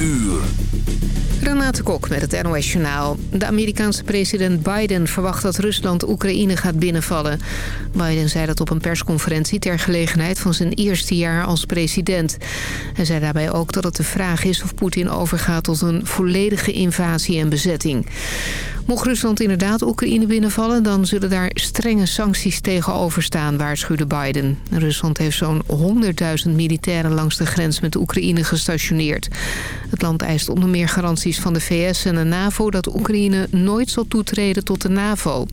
uur. Renate Kok met het NOS Journaal. De Amerikaanse president Biden verwacht dat Rusland Oekraïne gaat binnenvallen. Biden zei dat op een persconferentie ter gelegenheid van zijn eerste jaar als president. Hij zei daarbij ook dat het de vraag is of Poetin overgaat tot een volledige invasie en bezetting. Mocht Rusland inderdaad Oekraïne binnenvallen... dan zullen daar strenge sancties tegenover staan, waarschuwde Biden. Rusland heeft zo'n 100.000 militairen langs de grens met Oekraïne gestationeerd. Het land eist onder meer garanties van de VS en de NAVO... dat Oekraïne nooit zal toetreden tot de NAVO.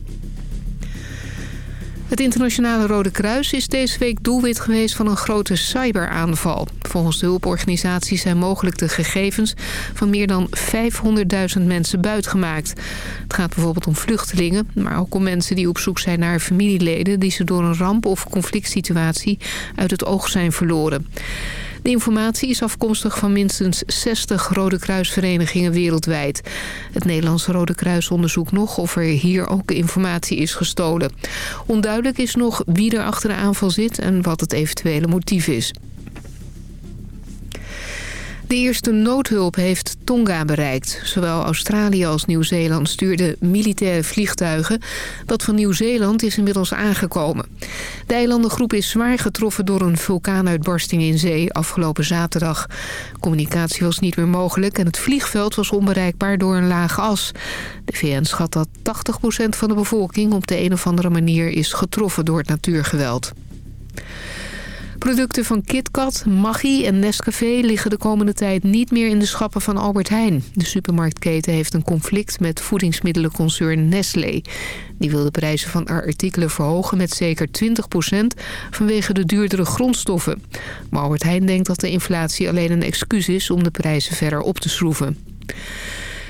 Het internationale Rode Kruis is deze week doelwit geweest van een grote cyberaanval. Volgens de hulporganisatie zijn mogelijk de gegevens van meer dan 500.000 mensen buitgemaakt. Het gaat bijvoorbeeld om vluchtelingen, maar ook om mensen die op zoek zijn naar familieleden... die ze door een ramp of conflict situatie uit het oog zijn verloren. De informatie is afkomstig van minstens 60 Rode Kruisverenigingen wereldwijd. Het Nederlandse Rode Kruis onderzoekt nog of er hier ook informatie is gestolen. Onduidelijk is nog wie er achter de aanval zit en wat het eventuele motief is. De eerste noodhulp heeft Tonga bereikt. Zowel Australië als Nieuw-Zeeland stuurden militaire vliegtuigen. Dat van Nieuw-Zeeland is inmiddels aangekomen. De eilandengroep is zwaar getroffen door een vulkaanuitbarsting in zee afgelopen zaterdag. Communicatie was niet meer mogelijk en het vliegveld was onbereikbaar door een lage as. De VN schat dat 80% van de bevolking op de een of andere manier is getroffen door het natuurgeweld. Producten van KitKat, Maggi en Nescafé liggen de komende tijd niet meer in de schappen van Albert Heijn. De supermarktketen heeft een conflict met voedingsmiddelenconcern Nestlé. Die wil de prijzen van artikelen verhogen met zeker 20% vanwege de duurdere grondstoffen. Maar Albert Heijn denkt dat de inflatie alleen een excuus is om de prijzen verder op te schroeven.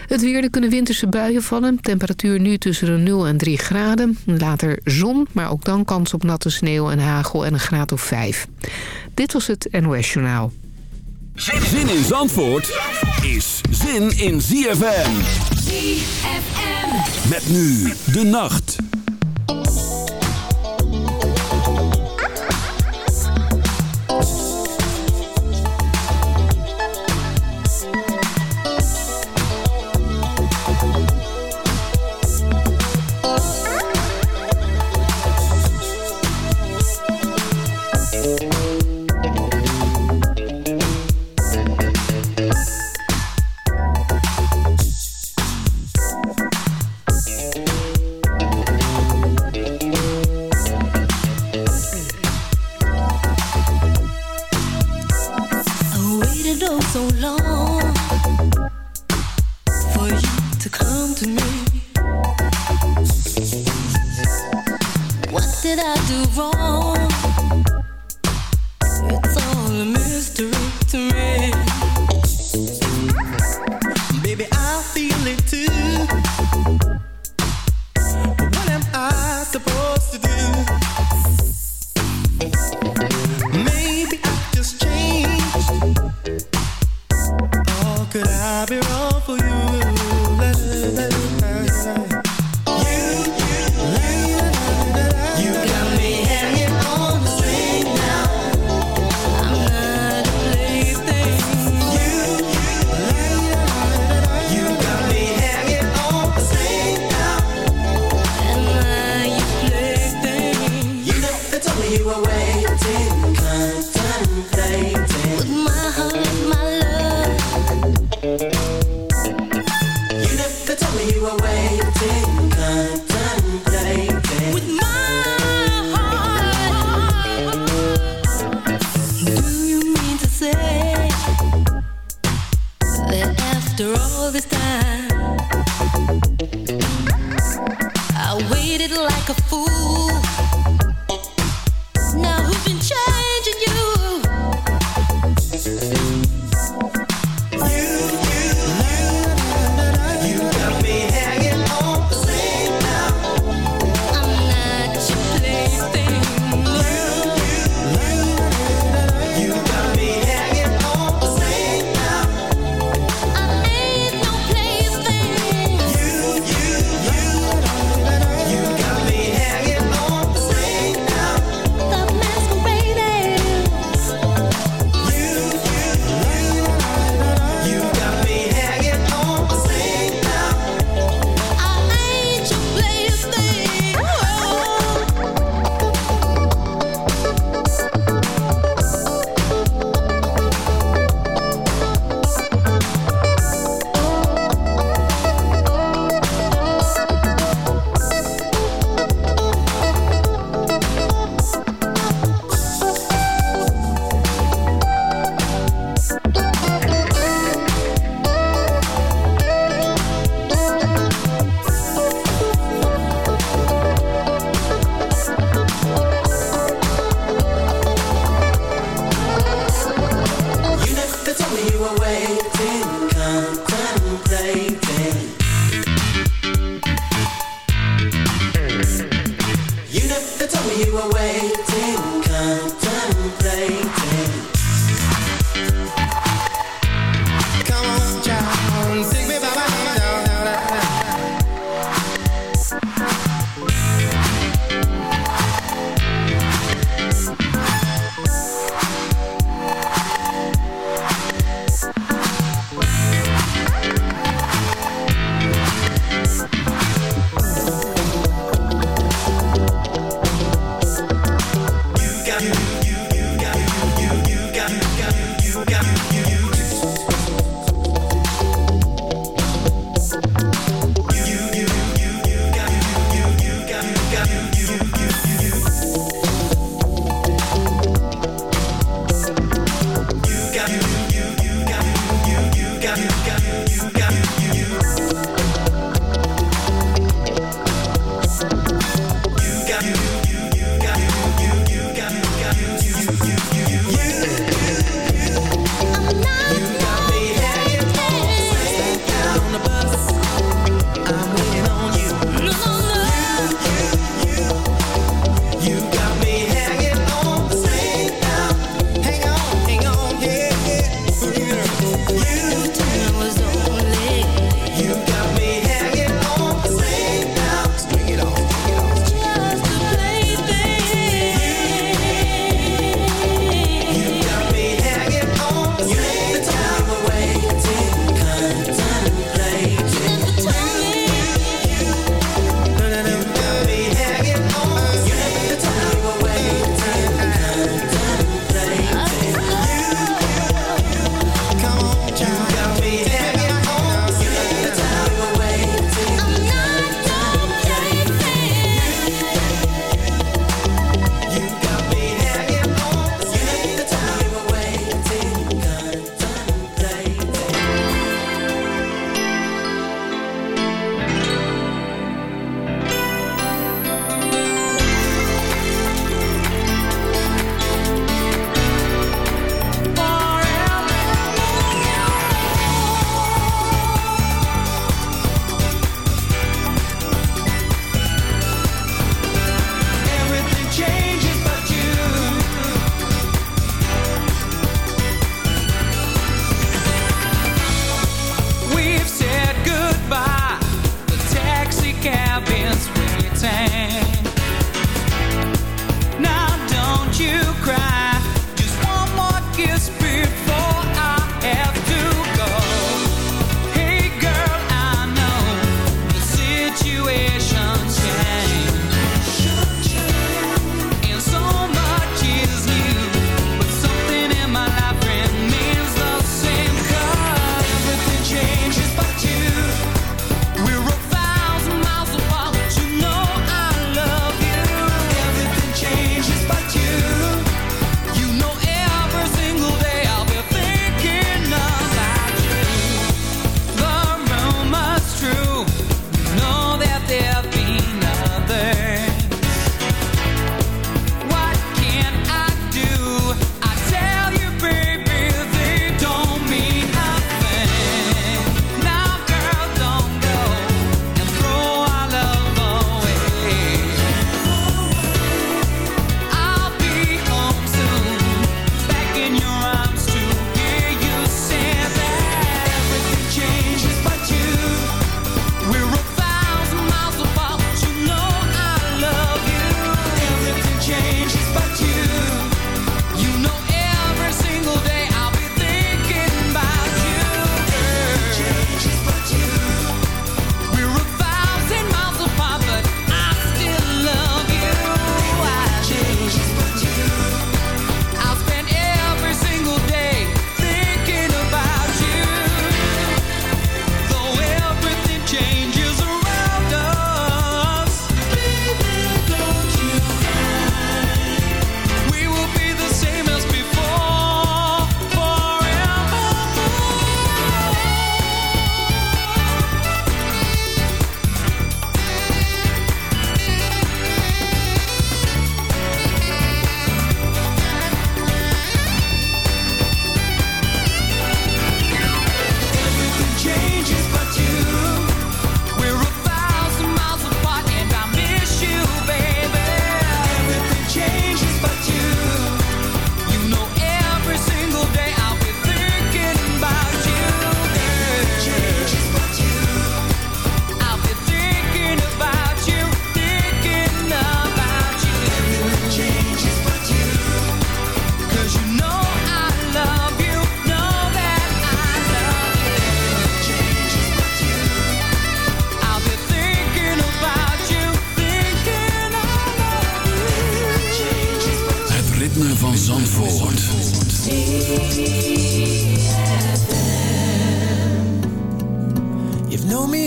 Het weer, er kunnen winterse buien vallen. Temperatuur nu tussen de 0 en 3 graden. Later zon, maar ook dan kans op natte sneeuw en hagel en een graad of 5. Dit was het NOS Journaal. Zin in Zandvoort is zin in ZFM. ZFM. Met nu de nacht.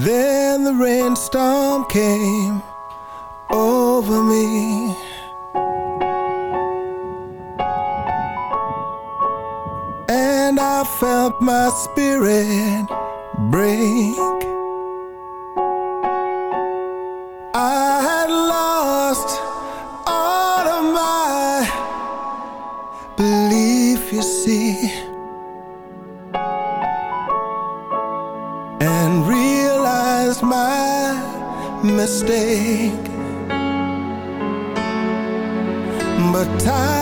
Then the rainstorm came over me. And I felt my spirit break. mistake. But time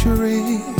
century.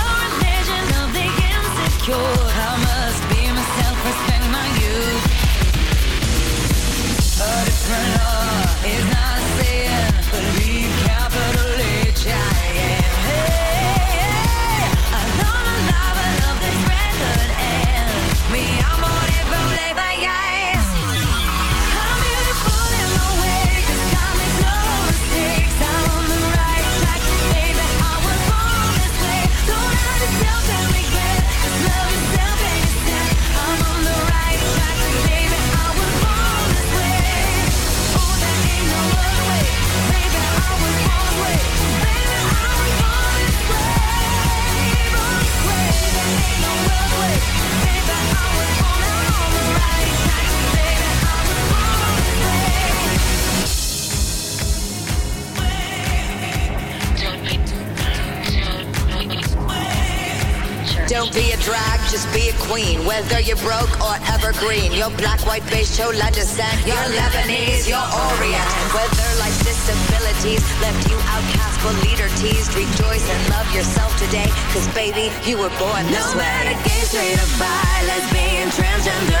You're Lebanese, you're Orient. Whether life's disabilities left you outcast but leader teased, rejoice and love yourself today. Cause baby, you were born this No way. matter gay, straight or bi, lesbian, transgender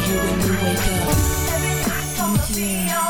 Strength. I'll be here when you wake up.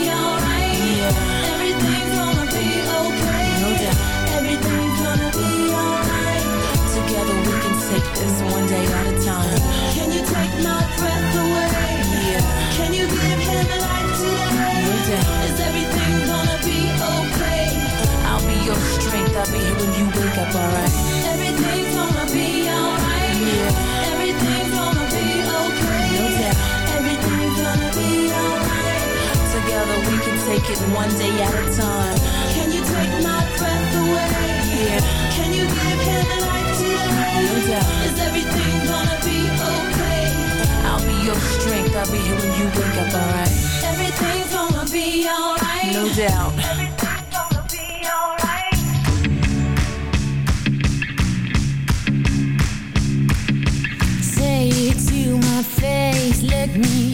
Can you take my breath away? Can you give him the life to your heart? Is everything gonna be okay? I'll be your strength, I'll be here when you wake up, alright? Everything's gonna be alright, yeah, Everything's gonna be okay, yeah. Everything's gonna be alright. Together we Can take it one day at a time. Can you take my breath away, yeah? Can you give him life today? no doubt. Is everything gonna be okay? I'll be your strength. I'll be here when you wake up, alright? Everything's gonna be alright. Yeah, Everything's gonna be okay. no doubt. Everything's gonna be alright. Together we can take it one day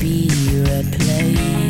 be replaced.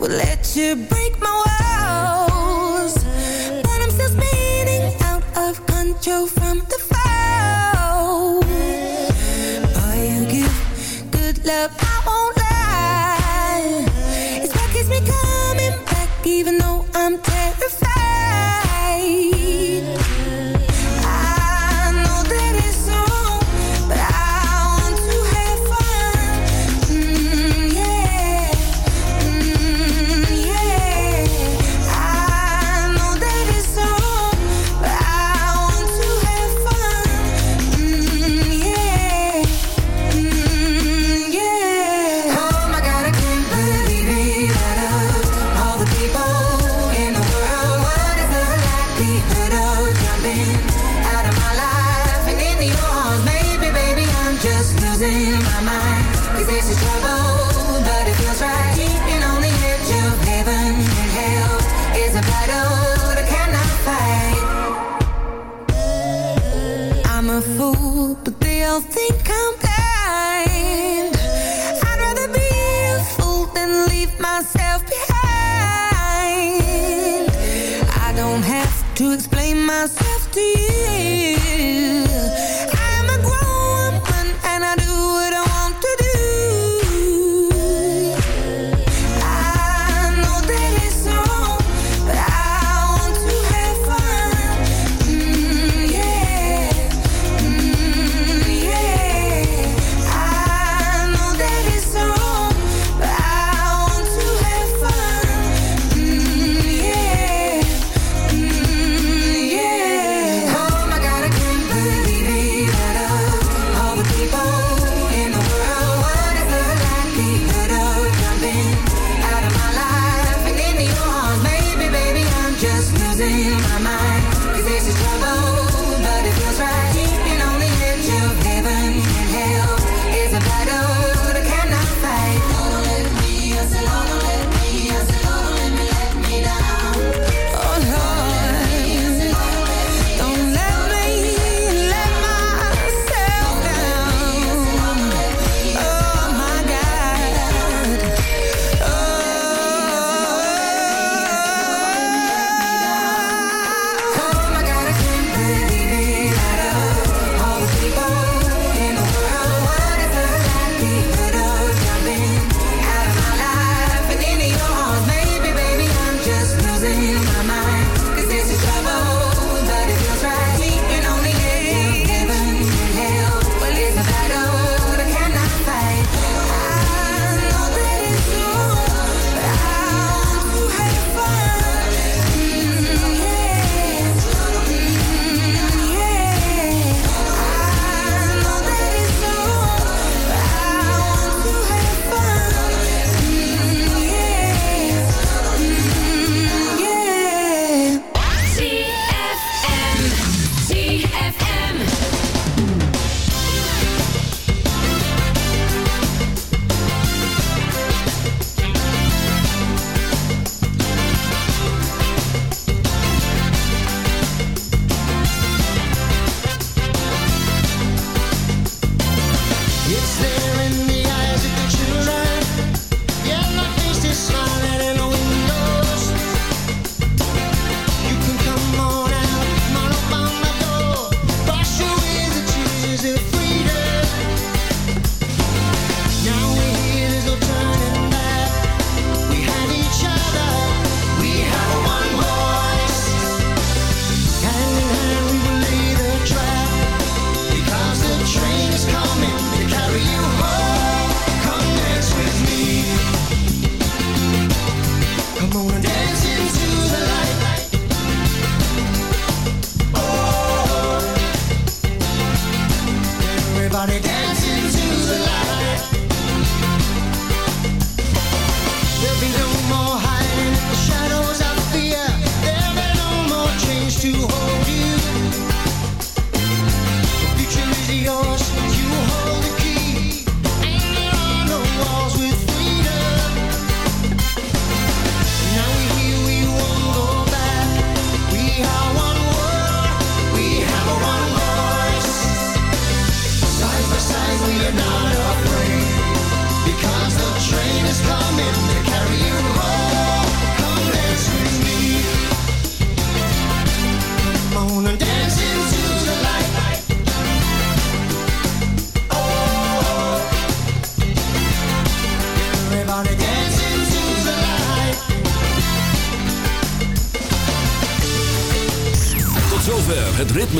would let you break my walls. But I'm still spinning out of control from the